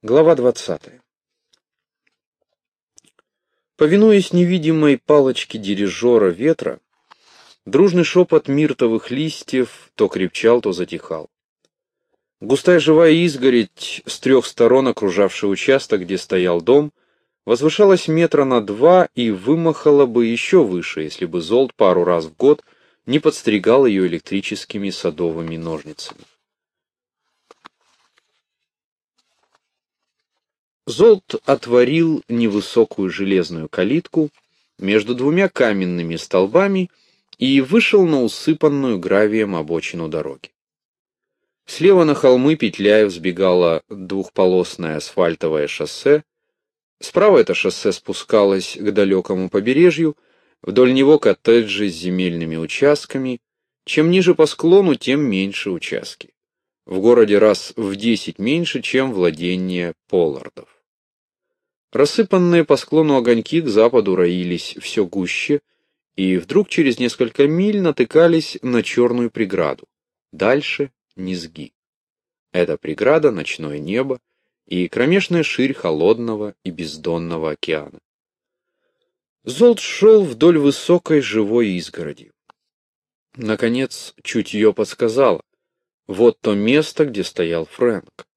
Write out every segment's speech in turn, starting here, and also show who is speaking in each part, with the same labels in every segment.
Speaker 1: Глава 20. Повинуясь невидимой палочке дирижера ветра, дружный шепот миртовых листьев то крепчал, то затихал. Густая живая изгородь с трех сторон, окружавшая участок, где стоял дом, возвышалась метра на два и вымахала бы еще выше, если бы Золт пару раз в год не подстригал ее электрическими садовыми ножницами. Золт отворил невысокую железную калитку между двумя каменными столбами и вышел на усыпанную гравием обочину дороги. Слева на холмы петляя взбегало двухполосное асфальтовое шоссе, справа это шоссе спускалось к далекому побережью, вдоль него коттеджи с земельными участками, чем ниже по склону, тем меньше участки. В городе раз в десять меньше, чем владение Поллардов. Рассыпанные по склону огоньки к западу роились все гуще, и вдруг через несколько миль натыкались на черную преграду. Дальше — низги. Эта преграда — ночное небо и кромешная ширь холодного и бездонного океана. Золт шел вдоль высокой живой изгороди. Наконец, чутье подсказало. Вот то место, где стоял Фрэнк.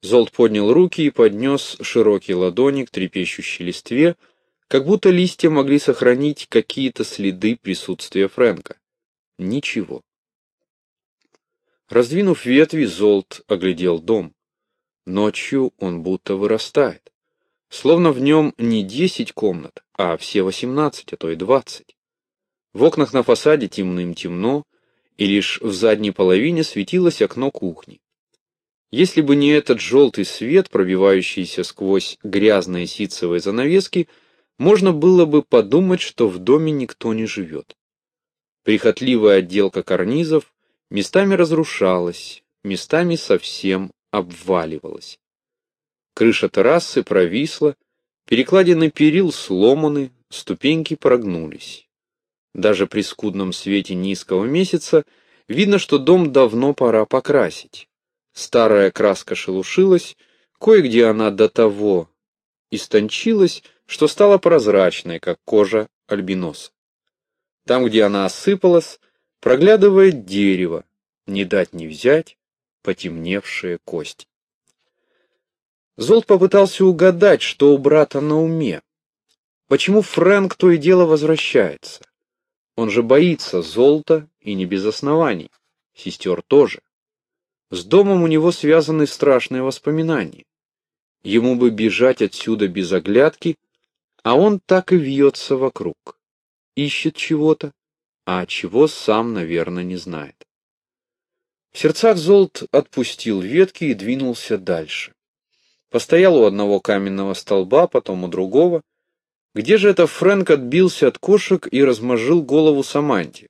Speaker 1: Золт поднял руки и поднес широкие ладони к трепещущей листве, как будто листья могли сохранить какие-то следы присутствия Фрэнка. Ничего. Раздвинув ветви, Золт оглядел дом. Ночью он будто вырастает. Словно в нем не десять комнат, а все восемнадцать, а то и двадцать. В окнах на фасаде темным темно, и лишь в задней половине светилось окно кухни. Если бы не этот желтый свет, пробивающийся сквозь грязные ситцевые занавески, можно было бы подумать, что в доме никто не живет. Прихотливая отделка карнизов местами разрушалась, местами совсем обваливалась. Крыша террасы провисла, перекладины перил сломаны, ступеньки прогнулись. Даже при скудном свете низкого месяца видно, что дом давно пора покрасить. Старая краска шелушилась, кое-где она до того истончилась, что стала прозрачной, как кожа альбиноса. Там, где она осыпалась, проглядывает дерево, не дать не взять, потемневшие кости. Золт попытался угадать, что у брата на уме. Почему Фрэнк то и дело возвращается? Он же боится золота и не без оснований. Сестер тоже. С домом у него связаны страшные воспоминания. Ему бы бежать отсюда без оглядки, а он так и вьется вокруг. Ищет чего-то, а чего сам, наверное, не знает. В сердцах Золт отпустил ветки и двинулся дальше. Постоял у одного каменного столба, потом у другого. Где же это Фрэнк отбился от кошек и размозжил голову Саманте?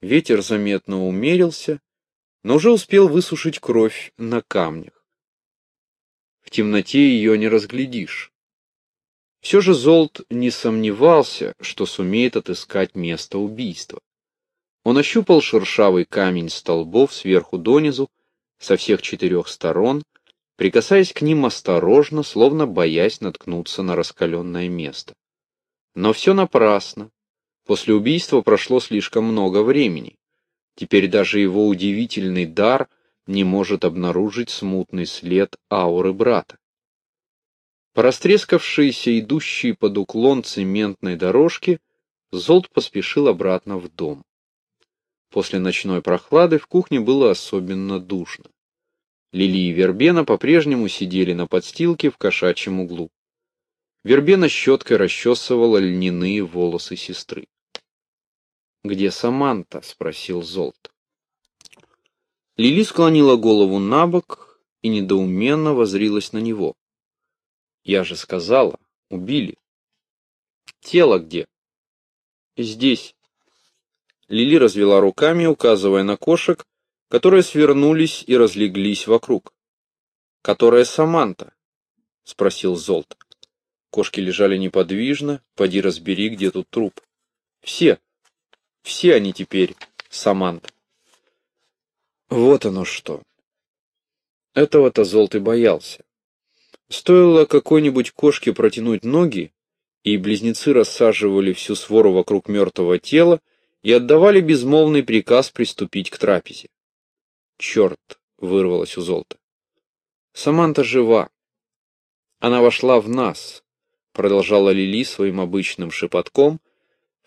Speaker 1: Ветер заметно умерился, но уже успел высушить кровь на камнях. В темноте ее не разглядишь. Все же Золт не сомневался, что сумеет отыскать место убийства. Он ощупал шершавый камень столбов сверху донизу, со всех четырех сторон, прикасаясь к ним осторожно, словно боясь наткнуться на раскаленное место. Но все напрасно. После убийства прошло слишком много времени. Теперь даже его удивительный дар не может обнаружить смутный след ауры брата. По растрескавшейся, идущей под уклон цементной дорожке, Золт поспешил обратно в дом. После ночной прохлады в кухне было особенно душно. Лили и Вербена по-прежнему сидели на подстилке в кошачьем углу. Вербена щеткой расчесывала льняные волосы сестры. «Где Саманта?» — спросил Золт. Лили склонила голову на бок и недоуменно возрилась на него. «Я же сказала, убили». «Тело где?» «Здесь». Лили развела руками, указывая на кошек, которые свернулись и разлеглись вокруг. «Которая Саманта?» — спросил Золт. Кошки лежали неподвижно, поди разбери, где тут труп. «Все», все они теперь Саманта. Вот оно что. Этого-то Золт и боялся. Стоило какой-нибудь кошке протянуть ноги, и близнецы рассаживали всю свору вокруг мертвого тела и отдавали безмолвный приказ приступить к трапезе. «Черт!» — вырвалось у Золта. «Саманта жива. Она вошла в нас», — продолжала Лили своим обычным шепотком,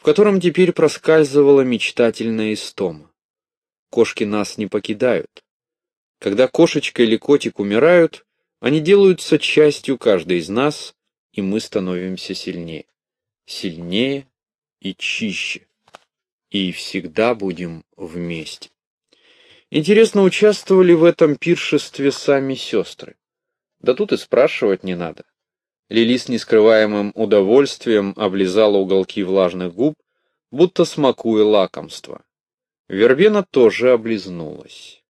Speaker 1: в котором теперь проскальзывала мечтательная истома. «Кошки нас не покидают. Когда кошечка или котик умирают, они делаются частью каждой из нас, и мы становимся сильнее. Сильнее и чище. И всегда будем вместе. Интересно, участвовали в этом пиршестве сами сестры? Да тут и спрашивать не надо. Лили с нескрываемым удовольствием облизала уголки влажных губ, будто смакуя лакомство. Вербена тоже облизнулась.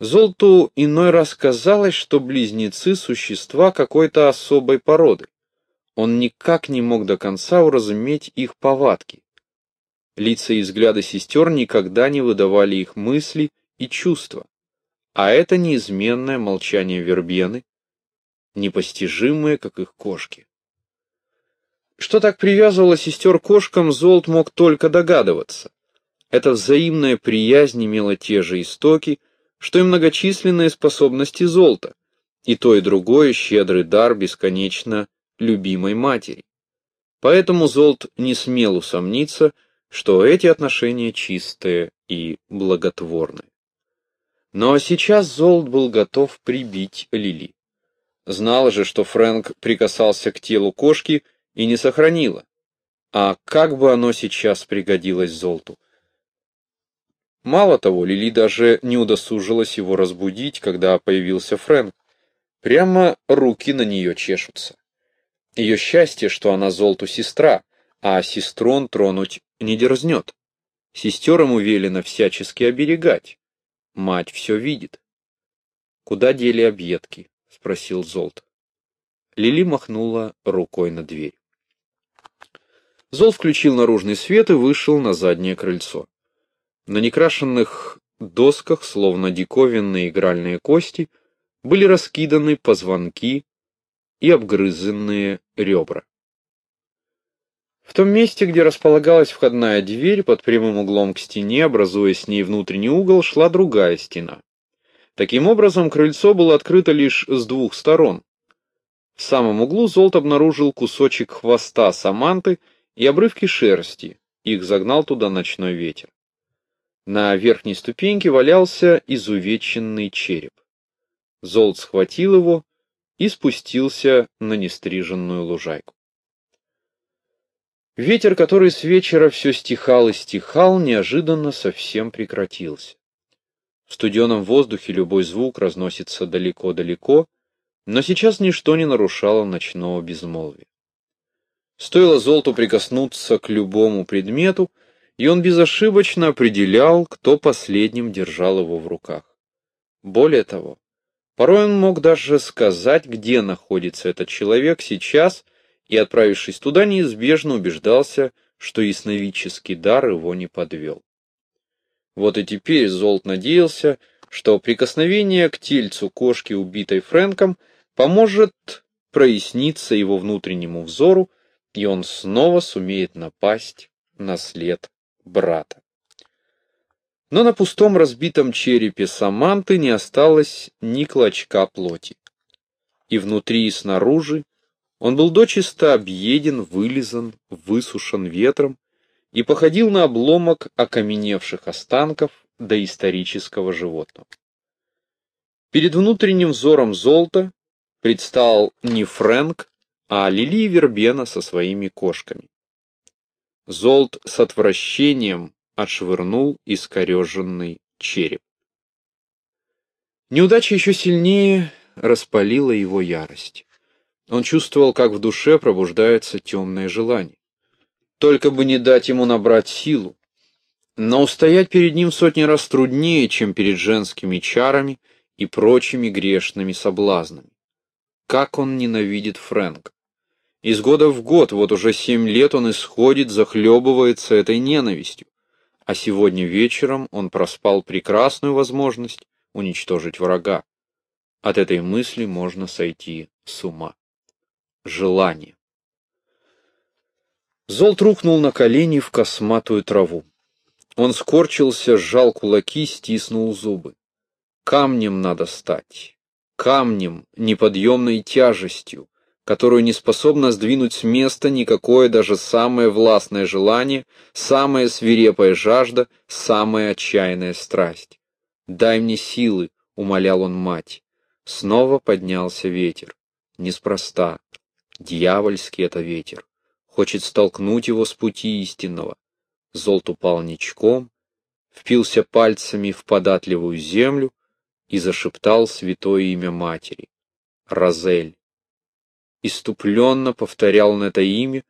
Speaker 1: Золту иной раз казалось, что близнецы — существа какой-то особой породы. Он никак не мог до конца уразуметь их повадки. Лица и взгляды сестер никогда не выдавали их мысли и чувства, а это неизменное молчание вербены, непостижимое, как их кошки. Что так привязывало сестер кошкам, Золт мог только догадываться. Эта взаимная приязнь имела те же истоки, что и многочисленные способности Золта, и то и другое щедрый дар бесконечно любимой матери. Поэтому Золт не смел усомниться, что эти отношения чистые и благотворные. Но сейчас Золт был готов прибить Лили. Знала же, что Фрэнк прикасался к телу кошки и не сохранила. А как бы оно сейчас пригодилось Золту? Мало того, Лили даже не удосужилась его разбудить, когда появился Фрэнк. Прямо руки на нее чешутся. Ее счастье, что она Золту сестра, а сестру он тронуть не дерзнет. Сестер ему велено всячески оберегать. Мать все видит. «Куда дели объедки?» — спросил Золт. Лили махнула рукой на дверь. Зол включил наружный свет и вышел на заднее крыльцо. На некрашенных досках, словно диковинные игральные кости, были раскиданы позвонки и обгрызенные ребра. В том месте, где располагалась входная дверь, под прямым углом к стене, образуя с ней внутренний угол, шла другая стена. Таким образом, крыльцо было открыто лишь с двух сторон. В самом углу Золт обнаружил кусочек хвоста Саманты и обрывки шерсти, их загнал туда ночной ветер. На верхней ступеньке валялся изувеченный череп. Золт схватил его и спустился на нестриженную лужайку. Ветер, который с вечера все стихал и стихал, неожиданно совсем прекратился. В студеном воздухе любой звук разносится далеко-далеко, но сейчас ничто не нарушало ночного безмолвия. Стоило золоту прикоснуться к любому предмету, и он безошибочно определял, кто последним держал его в руках. Более того, порой он мог даже сказать, где находится этот человек сейчас, и, отправившись туда, неизбежно убеждался, что ясновидческий дар его не подвел. Вот и теперь Золт надеялся, что прикосновение к тельцу кошки, убитой Фрэнком, поможет проясниться его внутреннему взору, и он снова сумеет напасть на след брата. Но на пустом разбитом черепе Саманты не осталось ни клочка плоти. И внутри, и снаружи он был дочисто объеден, вылизан, высушен ветром и походил на обломок окаменевших останков доисторического животного. Перед внутренним взором золота предстал не Фрэнк, а Лили Вербена со своими кошками. Золт с отвращением отшвырнул искореженный череп. Неудача еще сильнее распалила его ярость. Он чувствовал, как в душе пробуждается темное желание. Только бы не дать ему набрать силу. Но устоять перед ним сотни раз труднее, чем перед женскими чарами и прочими грешными соблазнами. Как он ненавидит Фрэнка. Из года в год, вот уже семь лет он исходит, захлебывается этой ненавистью. А сегодня вечером он проспал прекрасную возможность уничтожить врага. от этой мысли можно сойти с ума. Желание. Золт рухнул на колени в косматую траву. Он скорчился, сжал кулаки, стиснул зубы. Камнем надо стать. Камнем, неподъемной тяжестью, которую не способно сдвинуть с места никакое даже самое властное желание, самая свирепая жажда, самая отчаянная страсть. «Дай мне силы», — умолял он мать. Снова поднялся ветер. Неспроста. Дьявольский это ветер. Хочет столкнуть его с пути истинного. Золт упал ничком, впился пальцами в податливую землю и зашептал святое имя матери. Розель. Иступленно повторял он это имя,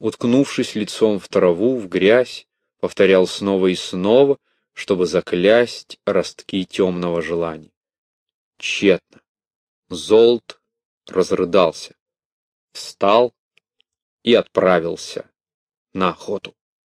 Speaker 1: уткнувшись лицом в траву, в грязь, повторял снова и снова, чтобы заклясть ростки темного желания. Тщетно. Золт разрыдался, встал и отправился на охоту.